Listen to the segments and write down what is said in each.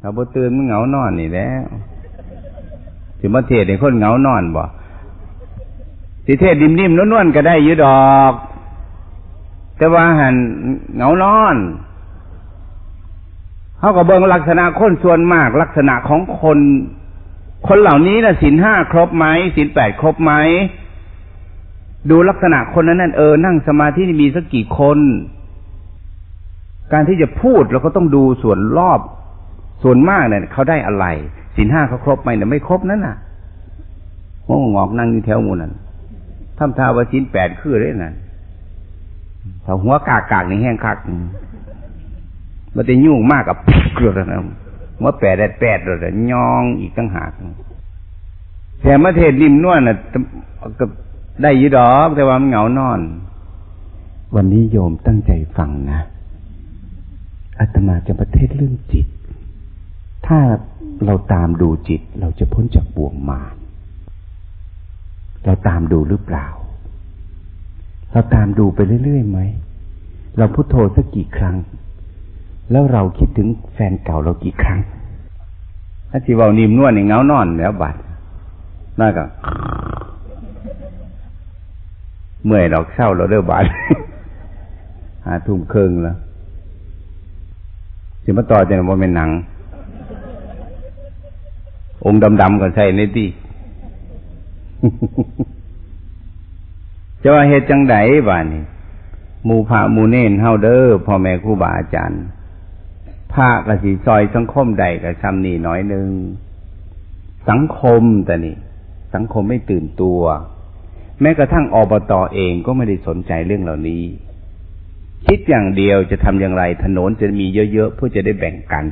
ถ้าบ่ตื่นมันเหงานอนนี่แล้วสิมาเทศให้คนเหงานอนบ่สิเทศดิ่มๆนวลๆก็ได้อยู่ดอก แต่ว่าหันเหงานอนเขาก็เบิ่งลักษณะคนส่วนมาก ลักษณะของคน คนเหล่านี้นะสินห้าครบไหมสินแปดครบไหมดูลักษณะคนนั้นนั่นเออนั่งสมาธิมีสักกี่คน การที่จะพูดเราก็ต้องดูส่วนรอบ ส่วนมากเนี่ยเขาได้อะไรสินห้าเขาครบไหมเนี่ยไม่ครบนั่นน่ะหัวงอกนั่งอยู่แถวมูนั่นทำทาว่าสินแปดคือได้นั่นถ้าหัวกากากนี่แห้งคักมันจะยุ่งมากกับเกลือนะว่าแปดแดดแปดเลยยองอีกตั้งหากแต่มาเทศริมนวลน่ะกับได้ยีดอกแต่ว่ามันเหงานอน วันนี้โยมตั้งใจฟังนะอาตมาจะประเทศเรื่องจิต ถ้าเราตามดูจิตเราจะพ้นจากบ่วงมารเราตามดูหรือเปล่า เราตามดูไปเรื่อยๆไหม เราพุโทโธสักกี่ครั้ง แล้วเราคิดถึงแฟนเก่าเรากี่ครั้ง ถ้าที่ว่านิ่มนวลนี่เงานอนแล้วบัดน่าก็เมื่อยดอกเศร้าเราเด้อบาดหาทุ่มเครึ่งแล้วสิมาต่อจะว่าเป็นหนัง องค์ดำๆก็ใช่ในที่จะว่าเหตุจังไดบ้านี่มูพระมูเน่นเฮาเด้อพ่อแม่ครูบาอาจารย์พระกสิซอยสังคมใดกับซ้ำนี่น้อยหนึ่งสังคมแต่นี่ สังคมไม่ตื่นตัว แม้กระทั่งอบตอเองก็ไม่ได้สนใจเรื่องเหล่านี้ คิดอย่างเดียวจะทำอย่างไรถนนจะมีเยอะๆเพื่อจะได้แบ่งกัน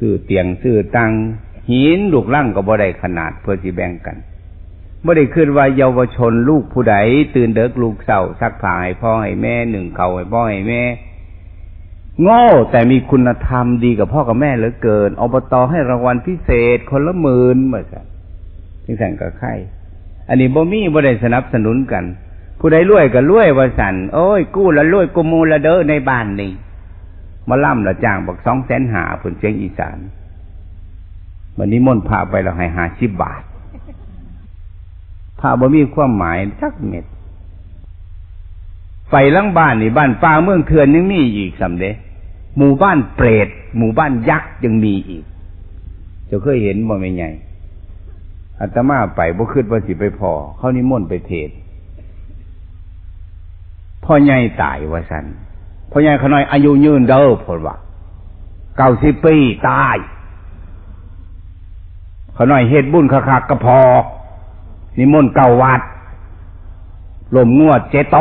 ซื้อเตียงซื้อตังหินลูกล่างก็บ่ได้ขนาดเพื่อจะแบ่งกันไม่ได้ขึ้นว่าเยาวชนลูกผู้ใดตื่นเด็กลูกเศร้าซักผ้าให้พ่อให้แม่หนึ่งเขาให้พ่อให้แม่โง่แต่มีคุณธรรมดีกับพ่อกับแม่เหลือเกินอบตให้รางวัลพิเศษคนละหมื่นเหมือนกันที่แส่งกับใครอันนี้บ่มีบ่ได้สนับสนุนกัน ผู้ใดรวยก็รวยว่าสันโอ้ยกู้ละรวยกูมูละเด้อในบ้านนี่ มาล่ำละจ้างบอกสองแสนหาผลเชียงอีสานวันนี้ม่นพาไปเราให้หาสิบบาทพาบ่มีความหมายทักเม็ดไปลังบ้านนี่บ้านป่าเมืองเถื่อนยังมีอีกสำเดหมู่บ้านเปรตหมู่บ้านยักษ์ยังมีอีกจะเคยเห็นบ่ไม่ใหญ่อาตมาไปบ่คิดว่าสิไปพอ เขานิมนต์ไปเทศพ่อใหญ่ตายว่าสัน พ่อใหญ่ขน้อยอายุยืนเด้อพอว่าเก้าสิบปีตายขน้อยเฮ็ดบุญคักๆกระพอ นิมนต์เก่าวัดลมงวดเจโต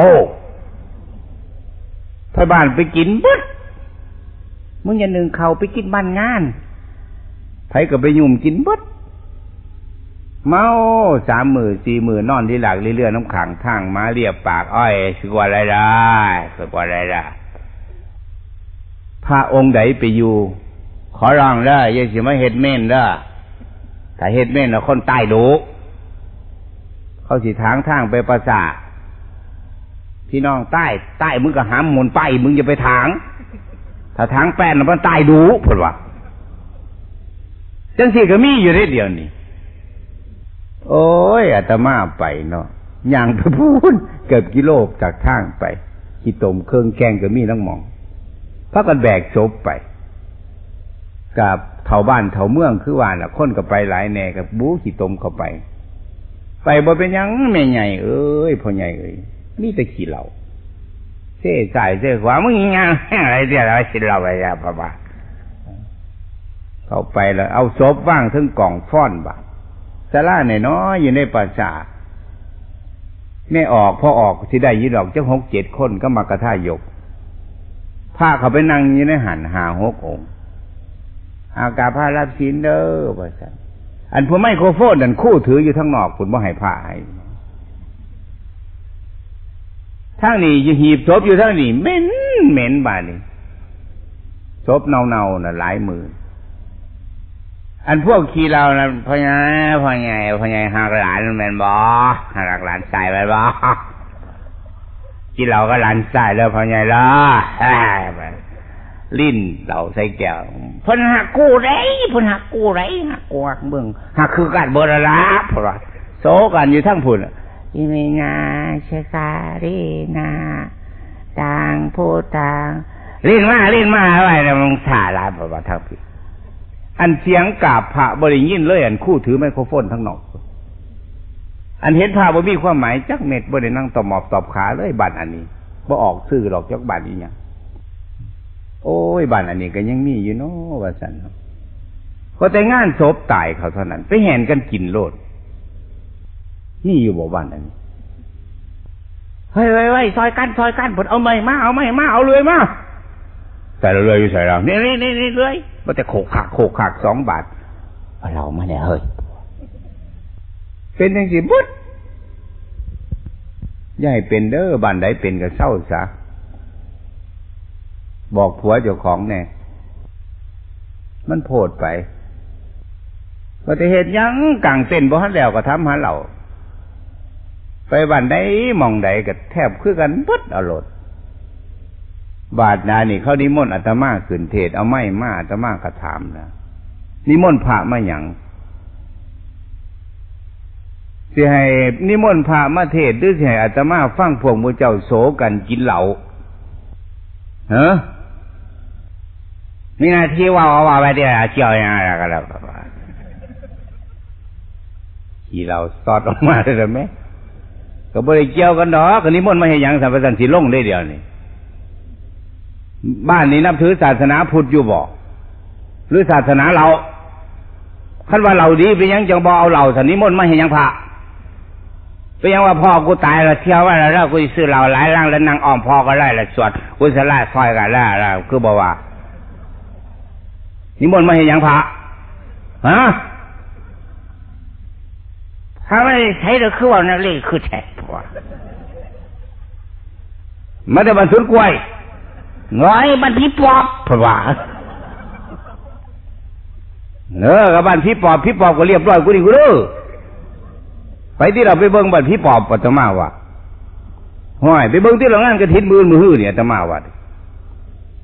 ถ้าบ้านไปกินบึดมึงอย่าหนึ่งเขาไปกินบ้านงานไผก็ไปยุ่มกินบึดเมาสามมือสี่มือนอนที่หลักเรื่อยๆน้ำขังทางมาเรียบปากอ้อยสกว่าไรได้สกว่าไรได้ พระองค์ใดไปอยู่ ขอร้องได้ยังสิมาเฮ็ดเม่นได้ถ้าเฮ็ดเม่นแล้วคนตายดูเขาสิทางทางไปประสาพี่น้องใต้ใต้มึงก็หามหมุนไปมึงอย่าไปทาง ถ้าทางแป้นมันตายดูพูดว่าจังสี่ก็มีอยู่ได้เดียวนี่โอ้ยอาตมาไปเนาะย่างไปพูนเกือบกิโลจากทางไปขี้ตมเครื่องแกงก็มีน้องมอง พักกันแบกศพไปกับเถาบ้านเถาเมืองคือว่าน่ะคนก็ไปหลายแน่กับบู๊ขี้ตมเข้าไป ไปบ่เป็นยังแม่ใหญ่เอ้ยพ่อใหญ่เอ้ยนี่แต่ขี้เหล่าเส้ใส่เส้ขวามึงยังอะไรเดี๋ยวอะไรสิเราอะไรอะป้าป้าเข้าไปแล้ว เอาศพว่างถึงกล่องฟ้อนบ่าสาราหน่ยน้อยอยู่ในป่าชาไม่ออกพอออกที่ได้ยีดอกเจ้าหกเจ็ดคนก็มากระท่ายก ผ้าเขาไปนั่งอยู่ในหันหาหกองอากาผ้ารับศีลเด้อว่าสันอันพวกไมโครโฟนนั่นคู่ถืออยู่ทั้งนอกคุณว่าให้ผ้าให้ทั้งนี้ยหีบศพอยู่ทั้งนี้เหม็นเหม็นบาดนี่ศพเน่าเนาน่ะหลายหมื่นอันพวกขี่เรานะพ่อใหญ่พ่อใหญ่พ่อใหญ่หักหลานแมนบอหักหลานใส่ไปบ อขี่เราก็หลานใส่แล้วพ่อใหญ่ละลิ้นเราใส่แก้วเพิ่นหักกูไรเพิ่นหักกูไรหักกวกเบิ่งหักคือการเบอร์ละเพราะว่าโซกันอยู่ทั้งพุ่นอิมินาเชคารีนาต่างผู้ต่างลิ้นมาลิ้นมาอะไรนะมึงสาลาเพราะว่าทั้งพี่อันเสียงกาบพระบริยินเลยอันคู่ถือไมโครโฟนทั้งนอก อันเห็นพระบ่มีความหมายจักเม็ดบ่ได้นั่งตอบหมอบตอบขาเลยบัตรอันนี้บ่ออกซื้อหรอกจักบัตรอีหยังโอ้ยบ้านอันนี้ก็ยังมีอยู่เนาะว่าสันก็แต่งานศพตายเขาเท่านั้น ไปแห่นกันกินโลดนี่อยู่บ่บ้านอันนี้เฮ้ยเฮ้ยเฮ้ยซอยกันซอยกันผลเอาไม่มาเอาไม่มาเอาเลยมาแต่เราเลยอยู่ใส่เราเนี่ยนี่นี่นี่เลยมันจะโขกขักโขกขักสองบาทเอาเรามาเนี่ยเฮ้ย เป็นยังสิบุดย่าให้เป็นเด้อบ้านใดเป็นก็เศร้าซะบอกผัวเจ้าของแน่มันโพดไปก็จะเหตุยังกลางเต้นบ่ฮันแล้วก็ทำหาเหล่าไปบ้านใดมองใดก็แทบคือกันปุ๊ดอรรถบาทนานี่เขานิมนต์อาตมาขึ้นเทศเอาไม่มาอาตมากระถามนะนิมนต์พระมาอย่าง สิให้นิมนต์พระมาเทศหรือสิให้อาตมาฟังพวกมูเจ้าโสกันกินเหล่าเฮ้มีหน้าที่ว่าว่าไปเดี๋ยวเจียวยังไงก็แล้วขี่เราสอดออกมาได้ไหมก็บริเจียวกันดอกก็นิมนต์มาให้ยังสัมปสันสิลงได้เดียวนี่บ้านนี้นับถือศาสนาพุทธอยู่บ่หรือศาสนาเราคันว่าเราดีไปยังจังบอเอาเราสันนิมนต์มาให้ยังพระ ไปยังว่าพ่อกูตายแล้วเที่ยวว่าแล้วกูซื้อเราหลายร่างแล้วนางอ้อมพ่อก็ได้แล้วสวดกุศลซอยกันแล้วคือบอกว่านิมนต์มาเห็นยังพระฮะถ้าไม่ใช้เราคือว่านั่นเลยคือแฉกพวมาแต่บรรทุนกล้วยง้อยบันพี่ปอบเพราะว่าเนอกับบันพี่ปอบพี่ปอบก็เรียบร้อยกูดิกูรู้ ไปที่เราไปเบิ้งบันพี่ปอบปัตมาว่าห้อยไปเบิ้งที่เรางานกระถินมือมือเนี่ยตมาว่า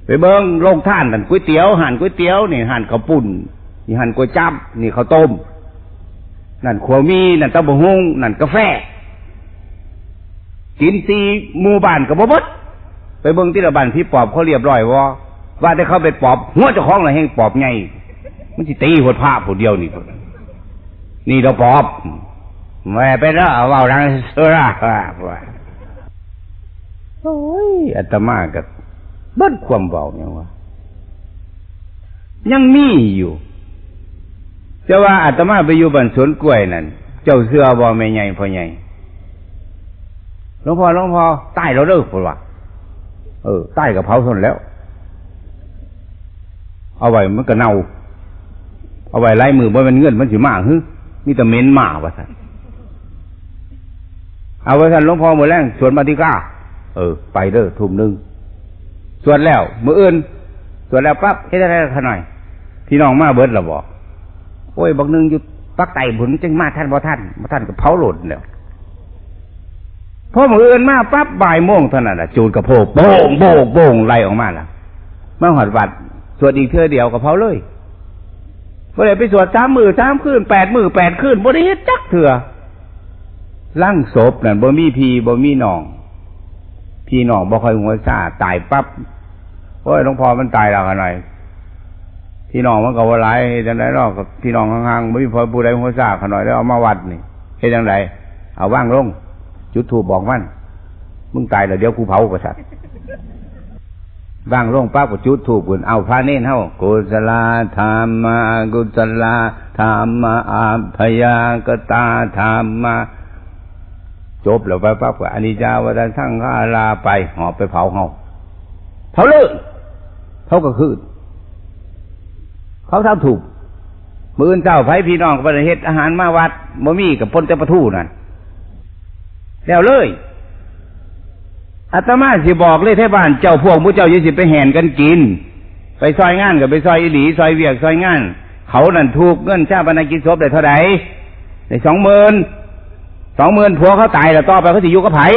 ไปเบิ้งโรงท่านนั่นก๋วยเตี๋ยวหั่นก๋วยเตี๋ยวนี่หั่นข้าวปุ้นนี่หั่นก๋วยจั๊บนี่ข้าวต้มนั่นขวมีนั่นตะบงฮงนั่นกาแฟกินซีหมู่บ้านกับบ่บดไปเบิ้งที่ระบ้านที่ปอบเขาเรียบร้อยว่าว่าแต่เขาไปปอบหัวเจ้าของเราแห่งปอบไงมันสิตีหัวผ้าผู้เดียวนี่นี่เราปอบ แม่ไปแล้วว่ารังเสือว่าโอ้ยอาตมากับบัดความเบาเนี่ยว่ายังมีอยู่จะว่าอาตมาไปอยู่บ้านสวนกล้วยนั่นเจ้าเสือบ่แม่ใหญ่พ่อใหญ่หลวงพ่อหลวงพ่อใต้เราเลิกพูดว่าเออใต้กับเผาทนแล้ว เอาไว้มันก็เน่า เอาไว้ไล่มือบ่เป็นเงินมันสิมาฮึมีแต่เม้นมาว่าสัน เอาไว้สันหลวงพ่อมือแรงสวนมาติก้าเออ ไปเด้อทุ่มหนึ่งสวดแล้วมืออื่นสวดแล้วปั๊บเฮ็ดอะไรขน่อยพี่น้องมาเบิดละบอกโอ้ยบอกนึงอยู่ปักไต่ผุนจึงมาท่านบ่ท่านบ่ท่านก็เผาหล่นแล้วพอมืออื่นมาปั๊บบ่ายโมงเท่านั้นแหละจูดกระโพกโป่งโป่งโป่งไล่ออกมาละมาหอดวัดสวดอีกเทื่อเดียวกับเผาเลยบ่ได้ไปสวดสามมือสามคืนแปดมือแปดคืนบ่ได้เฮ็ดจักเถื่อ ล่างศพนั่นบ่มีพีบ่มีน้อง พี่น้องบ่ค่อยหัวซาตายปั๊บโอ้ยหลวงพ่อมันตายแล้วกันหน่อยพี่น้องมันก็ว่าไรจังไรนอกกับพี่น้องห่างๆไม่มีพอผู้ใดหัวซาขน่อยแล้วเอามาวัดนี่เฮ้ยจังไรเอาว่างลง จุดถูกบอกมันมึงตายแล้วเดี๋ยวกูเผากระสัตว่างลงป้าก็จุดถูกบุญเอาพระเน้นเท่ากุศลธรรมากุศลธรรมาอาพยากตาธรรมา จบแล้วไปปั๊บก็อนิจจาวดันทั้งข้าลาไปหอบไปเผาเฮาเผาเลิกเขาก็คือเขาทำถูกมือเจ้าไผ่พี่น้องประเทศอาหารมาวัดบ่มีกับพนแต่ประทูนั่นแล้วเลยอาตมาสิบอกเลยเทบ้านเจ้าพวกผู้เจ้ายิ่สิไปแห่นกันกิน ไปซอยงานกับไปซอยอิหลีซอยเวียกซอยงาน เขานั่นถูกเงินชาบรรณกิจศพได้เท่าไหร่ได้สองหมื่น สองหมื่นผัวเขาตายแล้วต่อไปเขาสิอยู่กับไผ่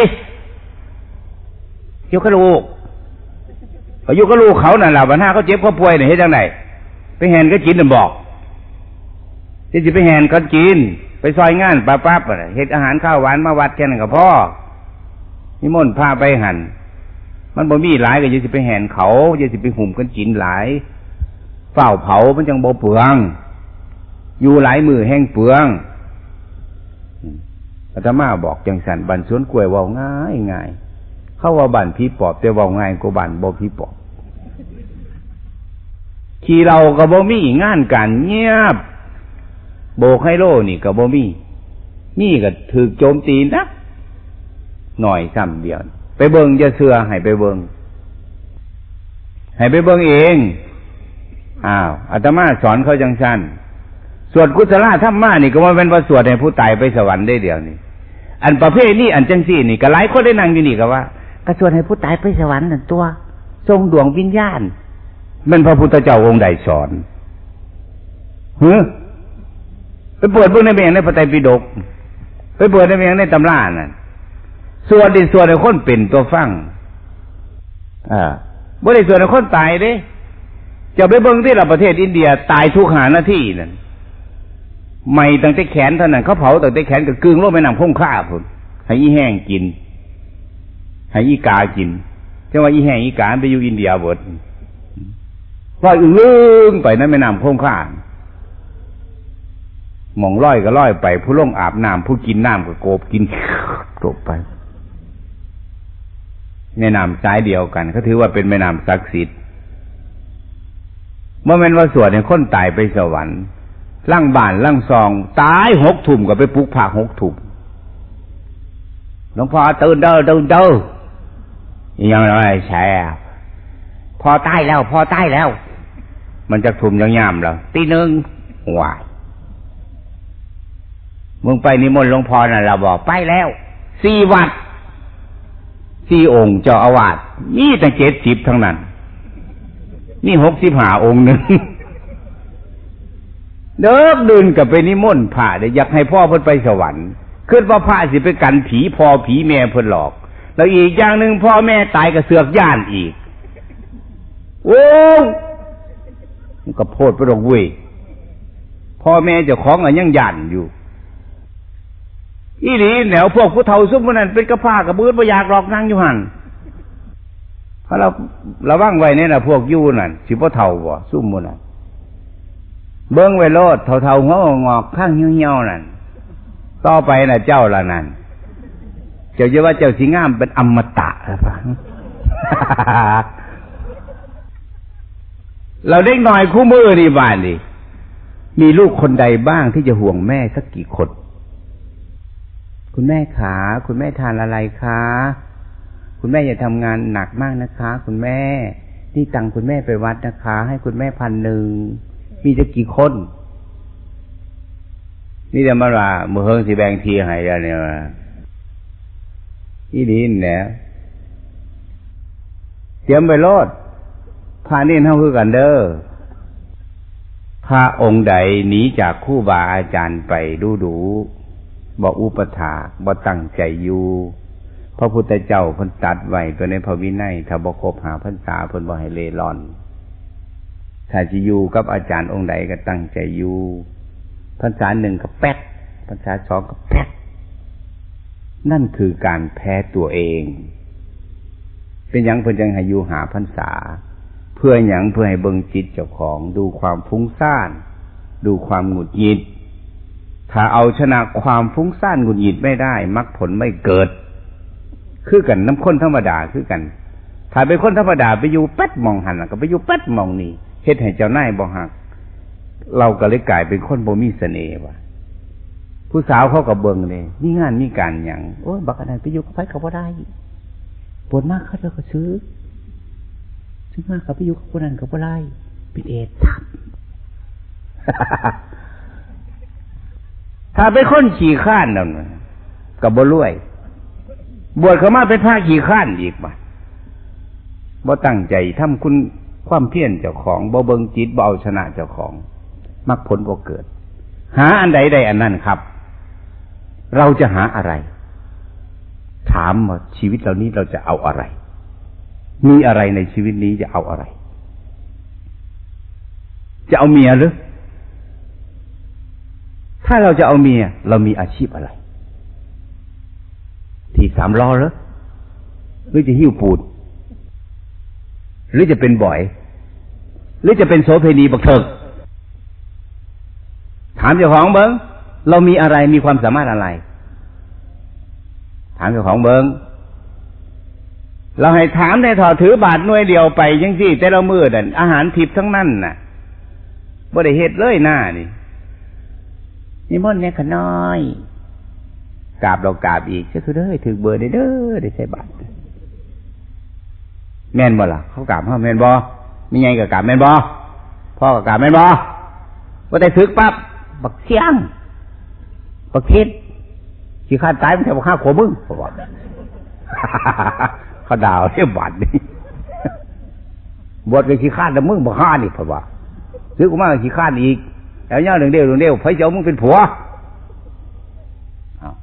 อยู่กับลูกก็อยู่ก็ลูกเขานั่นแหละปัญหาเขาเจ็บเขาป่วยเนี่ยเฮ็ดจังไดไปแหนก็กินน่ะบอกที่จะไปแหนก็กิน ไปซอยงานปั๊บปั๊บเฮ็ดอาหารข้าวหวานมาวัดแค่นั้นก็พ่อนิมนต์พาไปหันมันบ่มีหลายก็ยังสิไปแหนเขายังสิไปหุ่มกันกินหลายเฝ้าเผามันจังบ่เปลือง อยู่หลายมือแห้งเปลือง อาตมาบอกจังสันบันสวนกล้วยว่าง่ายง่ายเข้าว่าบันผีปอบแต่ว่าง่ายกว่าบันบ่ผีปอบขี่เราก็บ่มีงานการเงียบ โบกให้โลนี่ก็บ่มีนี่ก็ถือโจมตีนะหน่อยซ้ำเดียว ไปเบิงจะเสือให้ไปเบิงให้ไปเบิงเองอ้าวอาตมาสอนเขาจังสั้นสวดกุศลธรรมะนี่ก็ว่าเป็นว่าสวดให้ผู้ตายไปสวรรค์ได้เดียวนี่ อันประเภทนี้อันจังสี่นี่ก็หลายคนได้นั่งอยู่นี่ก็ว่า กระสวดให้ผู้ตายไปสวรรค์นั่นตัว ทรงดวงวิญญาณมันพระพุทธเจ้าองค์ใดสอนเฮ้ไปเปิดเบื้องในเมียงในพระไตรปิฎกไปเปิดในเมียงในตำรานั่นส่วนดิส่วนในคนเป็นตัวฟังอ่าบ่ได้ส่วนในคนตายเด้จะไปเบิ่งที่เราประเทศอินเดียตายทุกหานาทีนั่น ไม่ตั้งแต่แขนเท่านั้นเขาเผาตั้งแต่แขนกับกึ่งโลกไม่นำพุ่งฆ่าพุ่นให้อีแห้งกินให้อีกากินจังว่าอีแห้งอีกาไปอยู่อินเดียหมดลอยอึ้งลึงไปนั้นไม่นำพุ่งฆ่ามองร้อยก็ร้อยไป ผู้ล่งอาบน้ำผู้กินน้ำก็โกบกินจบไปแม่น้ำสายเดียวกันเขาถือว่าเป็นแม่น้ำศักดิ์สิทธิ์เมื่อแม่นว่าสวดเนี่ยคนตายไปสวรรค์ ล่างบ้านล่างซอง ตายหกถุ่มก็ไปปลุกผักหกถุ่มหลวงพ่อตื่นเด้อตื่นเด้อยังไงแช่พอตายแล้ว พอตายแล้ว มันจะถุ่มยังยามแล้วตีหนึ่งวายมึงไปนิมนต์หลวงพ่อน่ะเราบอกไปแล้วสี่วัดสี่องค์เจ้าอาวาสมีแต่เจ็ดสิบทั้งนั้น นี่หกสิบห้าองค์หนึ่ง เดิกดินกับไปนิมนต์ผ่าเดี๋ยอยากให้พ่อเพิ่นไปสวรรค์ขึ้นว่าพระสิไปกันผีพอผีแม่เพิ่นหลอก แล้วอีกอย่างหนึ่งพ่อแม่ตายกับเสือกย่านอีก โอ้มันก็โพดไปดอกเว้ยพ่อแม่เจ้าของอะยังย่านอยู่อีหลีแนวพวกผู้เฒ่าซุ่มมันนั่นเป็นกระพากับบืดประยากหลอกนั่งอยู่หันเพราะเราระวังไว้เนี่ยนะพวกยู่นั่นสิบ่เฒ่าบ่ซุ่มมันนั่น เบิ้งไว้โลดเท่าๆหัวงอกข้างเหี่ยวๆนั่นต่อไปน่ะเจ้าละนั่นเจ้าจะว่าเจ้าสิงามเป็นอมตะหรือเปล่าเราเด็กหน่อยคู่มือนี่บ้านดิมีลูกคนใดบ้างที่จะห่วงแม่สักกี่คน คุณแม่ขา คุณแม่ทานอะไรคะ คุณแม่อย่าทำงานหนักมากนะคะ คุณแม่ ที่ตังคุณแม่ไปวัดนะคะ ให้คุณแม่พันหนึ่ง มีจะกี่คน นี่จะมาว่ามือเฮิงสีแบงทีหายแล้วเนี่ยอีดีนเนี่ยเตรียมไปรดพานี่เท่าคือกันเด้อพระองค์ใดหนีจากคู่บาอาจารย์ไปดูดูบอกอุปถาบอกตั้งใจอยู่พระพุทธเจ้าพ้นตัดไว้ตัวในพระวินัยถ้าบอกคบหาพรรษาพ้นบอให้เลร่อน ถ้าจะอยู่กับอาจารย์องค์ใดก็ตั้งใจอยู่ภาษาหนึ่งก็แป๊กภาษาสองก็แป๊กนั่นคือการแพ้ตัวเอง เป็นยังเพื่อยังให้อยู่หาพรรษา เพื่ออย่างเพื่อให้เบิ่งจิตเจ้าของดูความฟุ้งซ่าน ดูความหงุดหงิด ถ้าเอาชนะความฟุ้งซ่านหงุดหงิดไม่ได้มรรคผลไม่เกิด คือกันน้ำข้นธรรมดาคือกัน ถ้าเป็นคนธรรมดาไปอยู่แป๊ดมองหันก็ไปอยู่แป๊ดมองนี่ ฮ็ดให้เจ้านายบ่หักเราก็เลยกลายเป็นคนบ่มีเสน่ห์ว่ะผู้สาวเขากับเบิงเลยมีงานมีการอย่างโอ้ยบักอะไรไปอยู่กับไฟเขาบ่ได้ปวดมากเขาจะก็ซื้อซื้อมากเขาไปอยู่กับคนนั้นเขาบ่ได้เปิดเอททับถ้าเป็นคนขี่ข้านนั่นกับบ่รวย บวชเขามาเป็นพระขี่ข้านอีกบ่บ่ตั้งใจทำคุณ ความเพียรเจ้าของบ่เบิงจิตบ่เอาชนะเจ้าของมรรคผลบ่เกิด หาอันใดใดอันนั้นครับ เราจะหาอะไร ถามว่าชีวิตเรานี้เราจะเอาอะไร มีอะไรในชีวิตนี้จะเอาอะไร จะเอาเมียหรือถ้าเราจะเอาเมีย เรามีอาชีพอะไร ที่สามล้อหรือหรือจะหิ้วปูด หรือจะเป็นบ่อย หรือจะเป็นโสเพณีบักเถิกถามเจ้าของเบิงเรามีอะไรมีความสามารถอะไร ถามเจ้าของเบิงเราให้ถามในถอถือบาทหน่วยเดียวไปยังที่แต่เรามือดันอาหารทิพทั้งนั้นน่ะบ่ได้เฮ็ดเลยหน้านี่นิมนต์เนี่ยขน้อยกราบเรากราบอีกเชื่อเด้อถือเบอร์ได้เด้อได้ใช้บาท แม่นบ่ล่ะเขากราบเขาแม่นบ่มีไงกับกราบแม่นบ่พ่อกับกราบแม่นบ่ว่าได้ถึกปั๊บบักเสียงบักคิดขี้ข้าตายมันแค่บักข้าขวมึงเขาบอกเขาดาวเรียบาดนี่บวชกับขี้ข้าแต่มึงบักข้านี่เพราะว่าซื้อกูมากับขี้ข้าอีกแล้วย่าหนึ่งเดียวหนึ่งเดียวไฟเจ้ามึงเป็นผัว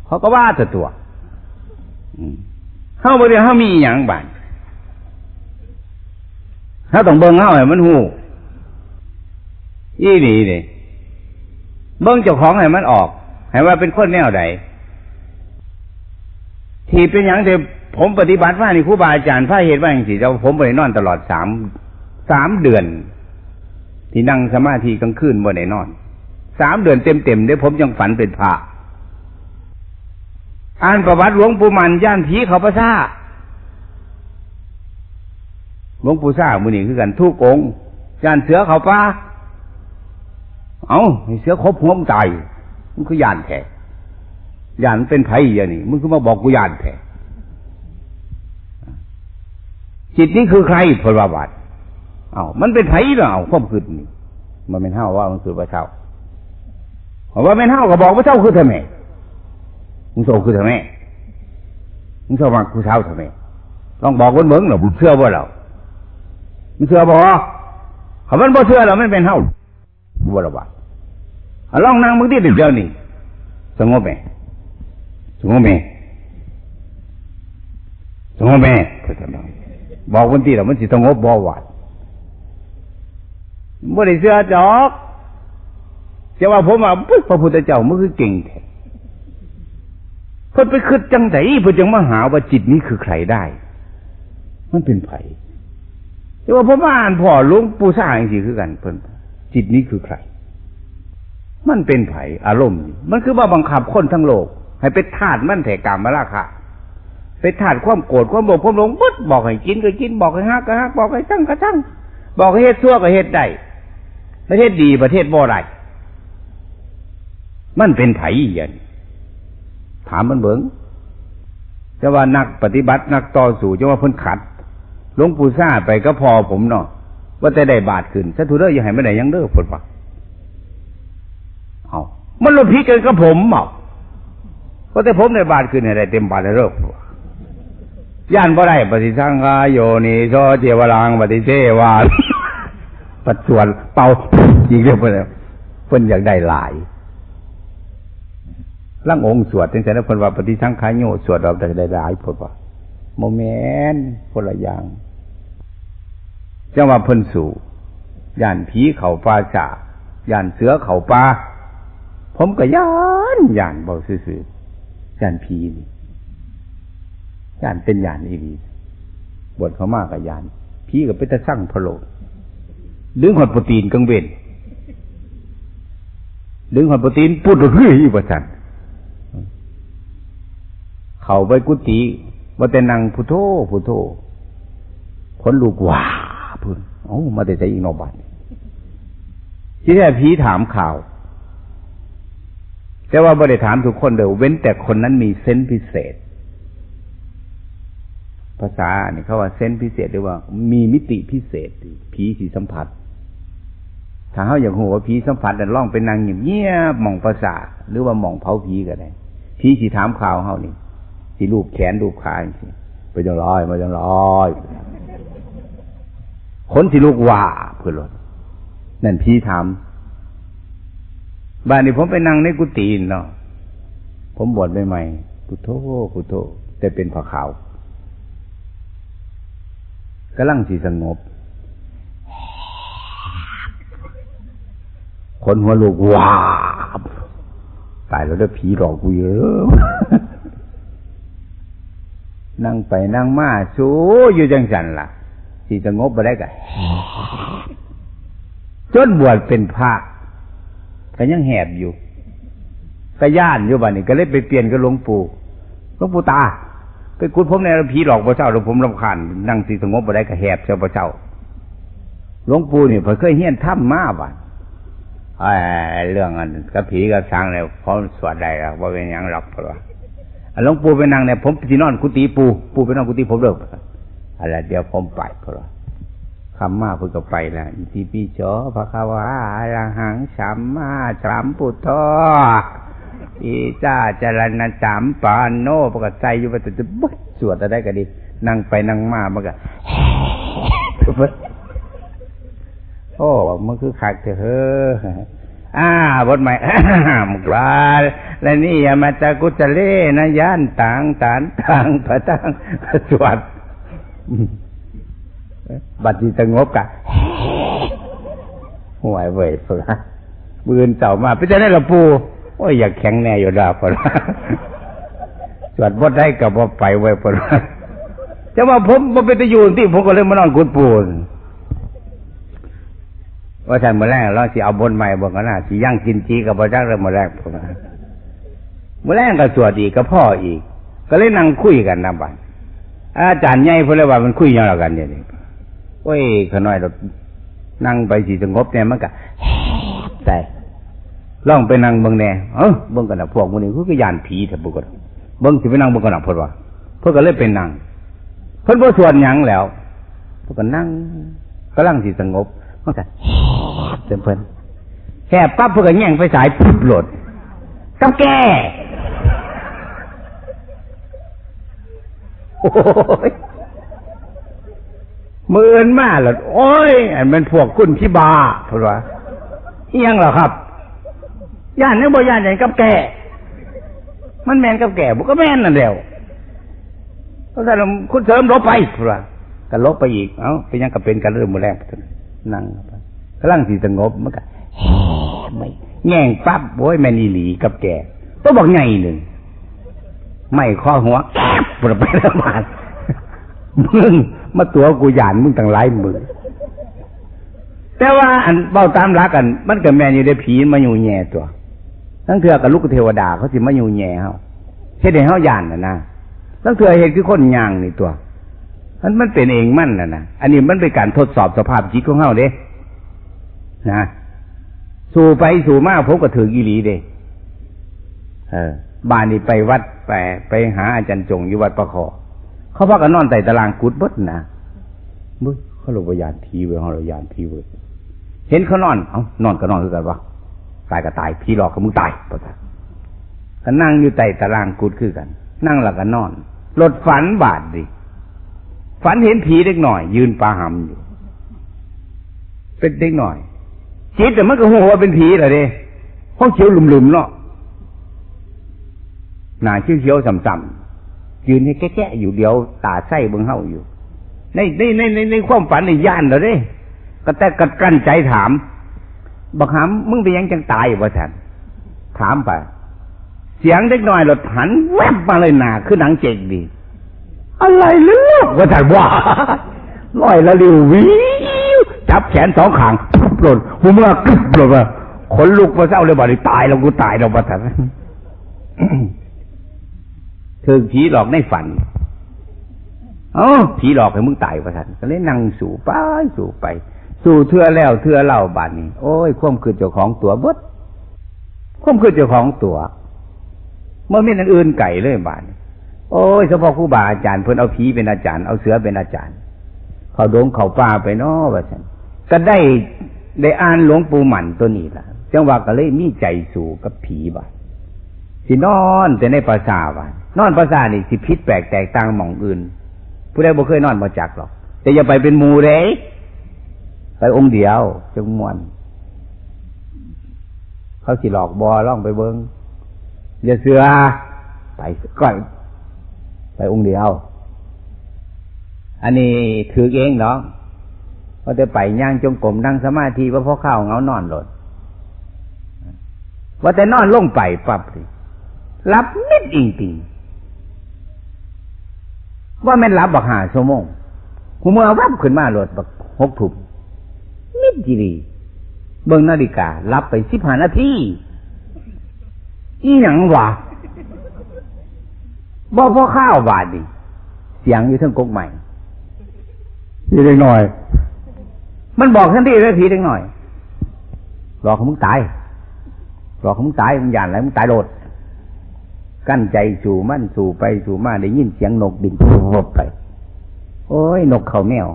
เขาก็ว่าแต่ตัวเข้าบริเวณเขามีอย่างบ้าน ถ้าต้องเบิ่งเข้าให้มันหูยี่นี่นี่เบิ่งเจ้าของให้มันออกให้ว่าเป็นคนแนวใดที่เป็นอย่างที่ผมปฏิบัติว่านี่ครูบาอาจารย์พระเหตุว่าอย่างสี่เจ้าผมไปนอนตลอดสามสามเดือน ที่นั่งสมาธิกลางคืนบนไหนนอนสามเดือนเต็มเต็มเดี๋ยวผมยังฝันเป็นพระอ่านประวัติหลวงปู่มันย่านผีเขาพระซา หลวงปู่ซ่ามือนี่คือกันทุกองยานเสือเขาป้าเอาเสือครบหัวมันตายมันคือยานแท้ยานเป็นไผ่อย่างนี้มึงคือมาบอกกูยานแท้จิตนี้คือใครพลวัตเอามันเป็นไผ่เหรอเอาความคืดนี่มันเป็นเท่าว่ามันคือพระเจ้าว่าเป็นเท่าก็บอกพระเจ้าคือทำไมมึงโซคือทำไมมึงโซมาคือเท้าทำไมต้องบอกคนเบิ้งหรอมึงเชื่อว่าเรา มึงเชื่อบอกเขามันบ่เชื่อเราไม่เป็นเท่าบัวระบาดลองนั่งมึงที่เดียวนี่สงบไหมสงบไหมสงบไหมบอกคนที่เรามันสิสงบบ่หวาดบ่ได้เชื่อจอกจะว่าผมว่าพระพุทธเจ้ามันคือเก่งแท้เพิ่นไปคิดจังไดเพิ่นจังมาหาว่าจิตนี้คือใครได้ มันเป็นไผ แต่ว่าผมอ่านพ่อลุงปู่ซ่าอย่างสิคือกันเพิ่นจิตนี้คือใคร มันเป็นไผอารมณ์ มันคือว่าบังคับคนทั้งโลก ให้เป็นทาสมันแถกรรมมาละค่ะเป็นทาสความโกรธความโลภความหลงปุ๊บบอกให้กินก็กินบอกให้ฮักก็ฮักบอกให้ตั้งก็ตั้งบอกให้เฮ็ดชั่วก็เฮ็ดได้ประเทศดีประเทศบ่ไรมันเป็นไผอย่างถามมันเบิงจะว่านักปฏิบัตินักต่อสู้จะว่าพ้นขัด หลวงปู่ซาไปก็พอผมเนาะว่าแต่ได้บาทขึ้นถ้าถูเด้อยังให้ไม่ได้ยังเด้อผลปะเอามันลดพิกันกับผมเมาก็แต่ผมได้บาทขึ้นให้ได้เต็มบาทเลยเด้อย่านบ่ได้ปฏิสังขายโยนิโสเจวรังปฏิเสวาปัจจวนเป่าอีกเรื่องเพิ่นเพิ่นอยากได้หลายร่างองค์สวดตั้งแต่นั้นคนว่าปฏิสังขายโยสวดเราแต่ได้หลายพดว่าโมเมนคนละอย่าง จังว่าเพิ่นสู่ย่านผีเข่าปลาจ่าย่านเสือเข่าปลาผมก็ย่านย่านเบาซื่อๆย่านผีนี่ย่านเป็นย่านอีรีบทเขามากกับย่านผีกับเป็นตะสั่งพะโลดึงหอดโปรตีนกังเวนดึงหอดโปรตีนปุดเฮ้ยอีกว่าสันเขาไปกุฏิว่าแต่นังพุทโธพุทโธผลลูกว่า พุ่นโอ้มาแต่ใจอีกนอบัตที่แท้ผีถามข่าว แต่ว่าไม่ได้ถามทุกคนเดียวเว้นแต่คนนั้นมีเซนพิเศษ ภาษาเนี่ยเขาว่าเซนพิเศษหรือว่า มีมิติพิเศษผีสีสัมผัสถ้าเขาอยากหัวผีสัมผัสแต่ล่องเป็นนางเงียบมองภาษาหรือว่ามองเผาผีก็ได้ผีสีถามข่าวเขานี่สีรูปแขนรูปขาสิไปจังร้อยมาจังร้อย คนที่ลูกว่าเพื่อรถนั่นพี่ถามบ้านนี้ผมไปนั่งในกุฏิเนาะผมบวชใหม่ๆพุโธพุโธแต่เป็นผ้าขาวกำลังสีสงบคนหัวลูกว้าบตายแล้วได้ผีหลอกกูเยอะนั่งไปนั่งมาสู้อยู่จังสันล่ะ สีสงบไปได้กันจนบวชเป็นพระก็ยังแหบอยู่ก็ย่านอยู่บ้านนี้ก็เลยไปเปลี่ยนกับหลวงปู่หลวงปู่ตา ไปคุดผมในผีหลอกพระเจ้าหลวงผมรำคาญนั่งสีสงบไปได้ก็แหบเจ้าพระเจ้าหลวงปู่นี่เพิ่เคยเฮี้ยนถ้ำมาบ้านเรื่องอันกับผีกับช้างเนี่ยพอสวดได้แล้วว่าเป็นอย่างหรอกเพราะว่าหลวงปู่ไปนั่งเนี่ยผมที่นอนกุฏิปูปูไปนอนกุฏิผมเลิก อะไรเดี๋ยวผมไปเพราะว่าคำมาพูดก็ไปแล้วอิติปิโสภะคะวะอรหังสัมมาสัมพุทโธอีจ้าจรณะสามปานโนปกติอยู่ไปแต่บุสวดอะไรก็ดี นั่งไปนั่งมามันก็โอ้มันคือขักเถออ่าบทใหม่มุกลาและนี่ยามาจากกุจเล่นะย่านต่างตางต่างพระตังสวด บัดนี้สงบกะห่วยเว้ยพระบืนเต่ามาไปจะได้ละปูโอ้ยอยากแข็งแน่อยู่ดาพระสวดบทได้กับว่าไปไว้พระจะว่าผมมาเป็นตะยูนที่ผมก็เลยมานอนกุดปูนว่าท่านมาแรกเราสิเอาบนใหม่บอกกันนะสิย่างกินจีกับพระเจ้าเริ่มมาแรกผมมาแรกก็สวดอีกก็พ่ออีก ก็เลยนั่งคุยกันนะบัด อาจารย์ใหญ่พูดเลยว่ามันคุยยังไงกันเนี่ยโอ้ยขน้อยเรานั่งไปสิสงบเนี่ยมันก็ใส่ล่องไปนั่งเบิ่งแน่เออเบิ่งกันนะพวกมันนี่คือก็ยานผีเถอะบุกเบิ่งสิไปนั่งเบิ่งกันนะพูดว่าเพื่อก็เลยเป็นนั่งเพิ่นบ่สวดหยังแล้วเพื่อก็นั่งกำลังสิสงบมันก็เต็มเพิ่นแค่ปั๊บเพื่อก็แย่งไฟสายปุ๊บโหลดกับแกโอ้ย มือเอินมาหรอโอ้ยอันเป็นพวกคุณที่บาพูดว่าเอียงเหรอครับย่านนึกบ่ย่านใหญ่กับแก่ มันแมนกับแก่บุก็แมนนั่นเดียวก็แต่คุณเสริมลบไปพูดว่าก็ลบไปอีกเอ้าเป็นยังกับเป็นกันเริ่มมือแรกนั่งกำลังสีสงบมันก็ไม่แง่งปั๊บโอ้ยแมนอีหลีกับแก่ต้องบอกไงหนึ่ง ไม่ข้อหัวแอบปวดไปแล้วมามึงมาตัวกูหยานมึงตั้งหลายมือแต่ว่าอันเบ้าตามรักกัน มันกับแม่อยู่ในผีมาอยู่แย่ตัวทั้งเถื่อกับลูกเทวดาเขาสิมาอยู่แย่เขาเฮ็ดให้เขาหยานนะนะทั้งเถื่อเห็นคือคนย่างนี่ตัวมันมันเป็นเองมั่นนะนะอันนี้มันเป็นการทดสอบสภาพจิตของเขาเด้นะสู่ไปสู่มาพบกับถือกีรีเด้เออบ้านนี้ไปวัดไปไปหาอาจารย์จงอยู่วัดประคอเขาพักกันนอนใต้ตารางกุดบดนะมึงเขาลงไปยานพีเว้ยเขาเรายานพีเว้ยเห็นเขานอนเอานอนก็นอนคือกันวะตายก็ตายพีหลอกก็มึงตายปะก็นั่งอยู่ใต้ตารางกุดคือกัน นั่งหลักก็นอนรถฝันบาดดิฝันเห็นผีเด็กหน่อย ยืนปาหำอยู่ เป็นเด็กหน่อยจิตแต่มันก็หัวเป็นผีเหรอเด้ห้องเขียวหลุมๆเนาะ หนาเขียวๆส่ำๆยืนให้แก่ๆอยู่เดียว ตาไส้เบิ้งเฮาอยู่ในในในในในความฝันในย่านเหรอเด้ก็แต่กัดกั้นใจถามบักหามมึงไปยังจังตายบ่แทนถามไปเสียงเด็กน้อยหลดหันแวบมาเลยหนาคือหนังเจกดี อะไรเลือกว่าแต่ว่าลอยละลิววิวจับแขนสองขางปุ๊บหล่นหัวเมื่อกึบหล่นมาขนลุกมาเศร้าเลยบอกเลยตายแล้วกูตายแล้วบ่แทน คือผีหลอกในฝันอ๋อผีหลอกให้มึงตายประทันก็เลยนั่งสู่ไปสู่ไป สู่เทือแล้วเทือเล่าบานนี้ โอ้ยควมคือเจ้าของตัวบดควมคือเจ้าของตัวเมื่อมีอันอื่นไก่เลยบานโอ้ยเฉพาะครูบาอาจารย์เพิ่นเอาผีเป็นอาจารย์เอาเสือเป็นอาจารย์ เขาดงเขาป่าไปนอว่าฉันก็ได้ได้อ่านหลวงปู่หมันตัวนี้ล่ะจังว่าก็เลยมีใจสู่กับผีบาน สินอนแต่ในภาษาบ้านนอนภาษานี่สิพิษแปลกแตกต่างหม่องอื่น ผู้ใดบ่เคยนอนมาจักหรอก แต่อย่าไปเป็นมูเด้ไปองค์เดียวจงมวนเขาสิหลอกบอล่องไปเบิงอย่าเสือไปก่อนไปองค์เดียว อันนี้ถือเองเนาะพอจะไปย่างจงกรมนั่งสมาธิว่าพ่อข้าวเงานอนหลดว่าแต่นอนลงไปปับสิ รับนิดอิงติงว่าแม่นรับบักหาชั่วโมงกูเมื่อวับขึ้นมาหลดบักหกถุมนิดจีรีเบิ่งนาฬิการับไปสิบห้านาทีอีหยังวะบ่พ่อข้าวบาดดิเสียงอยู่ทั้งกกใหม่พีเล็กหน่อย มันบอกทันทีเลยพีเล็กหน่อยรอเขามึงตายรอเขามึงตายมึงหยานอะไรมึงตายโดด กั้นใจสู่มั่นสู่ไปสู่มาได้ยินเสียงนกบินพบไป โอ้ย นกเขาแมว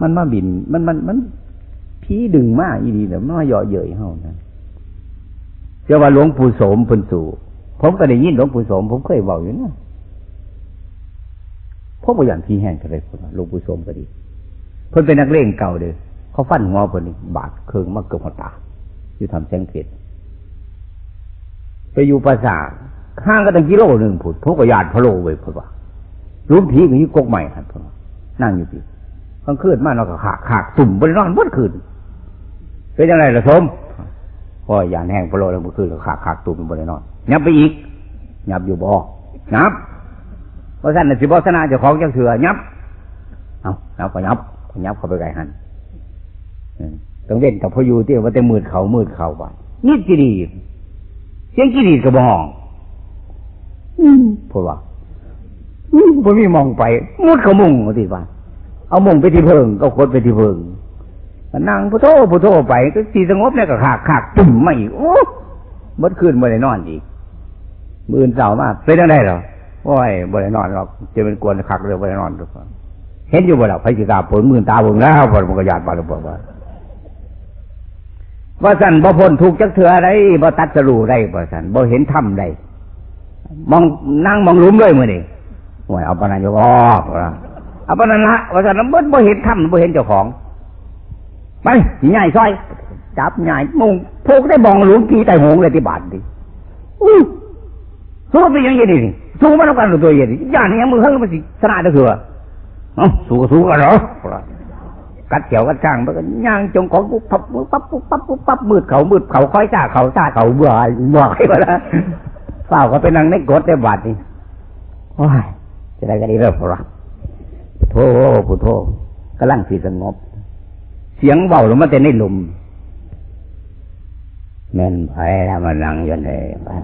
มันมาบิน มันมันมันผีดึงมากอีดีเดี๋ยวมาเหยาะเย้ยเฮานะเจ้าว่าหลวงปู่โสมพุนสู่ผมก็ได้ยินหลวงปู่โสมผมเคยบอกอยู่นะพบอย่างที่แห้งกันเลยคนหลวงปู่โสมก็ดีเพิ่นเป็นนักเลงเก่าเลยเขาฟันงอเพิ่นบาดเคืองมากเกือบหัวตาอยู่ทำแสงเพชร ไปอยู่ปราสาทห้างก็ตั้งกิโลหนึ่งผุดพวกก็ยาดพะโลไว้พูดว่ารูปผีกับยี่กกใหม่ครับนั่งอยู่พี่กลางคืนมาเราก็ขากขากตุ่มบริโนอนวัดคืนเป็นยังไงล่ะสมพอยาแห้งพะโลแล้วเมื่อคืนก็ขากขากตุ่มบริโนอนยับไปอีกยับอยู่บ่นับเพราะฉะนั้นสิบอสนาจะของจังเถื่อยับเอานับก็ยับก็ยับเข้าไปไกลหันต้องเล่นกับพยูที่ว่าแต่มืดเขามืดเขาบ้านนี่จีดี ยงจีดีกระบองพูดว่าผมมีมองไปมุดเขามุ่งสิว่าเอามุ่งไปที่เพิงก็คดไปที่เพิงนั่งพุทโธพุทโธไปก็สีสงบเนี่ยก็ขากขากตุ่มไม่โอ้มดคืนบ่ได้นอนอีกมือเสามาเป็นยังไงหรอโอ้ยบ่ได้นอนหรอกจะเป็นกวนคักเลยบ่ได้นอนทุกคนเห็นอยู่บ่ล่ะไฟจิตาผลมือตาผมแล้วพอมันก็ยาดบาลบอกว่า ว่าสันบ่พ้นถูกจักเถื่อได้บ่ตัดสรูได้บ่สันบ่เห็นถ้ำได้มองนั่งมองลุ้มเลยมือนี่โอ้ยเอาปนัญญาอ๋อเอาปนัญละว่าสันบ่บ่เห็นถ้ำบ่เห็นเจ้าของไปใหญ่ซอย จับใหญ่มุงพกได้บองหลวงกีแต่หงเลยที่บาทดิอู้สู้ไปยังไงดิสู้มาแล้วกันตัวเย็นดิย่านนี้มือเฮ้ยมันสิสนาเถื่อเอ้าสู้ก็สู้กันเหรอ กัดเกี่ยวกัดช่างมันก็ย่างจงของปุ๊บปั๊บปุ๊บปั๊บปุ๊บปั๊บปุ๊บปั๊บมืดเขามืดเขาค่อยจ้าเขาจ้าเขาเบื่อเบื่อไปแล้วเฝ้าก็เป็นนางในกดได้บาดนี่โอ้ยจะได้กันดีเรื่องพระโทษผู้โทษกำลังสีสงบ เสียงเบาลงมาแต่ในลมแม่นไผ่แล้วมันนั่งอยู่ในบ้าน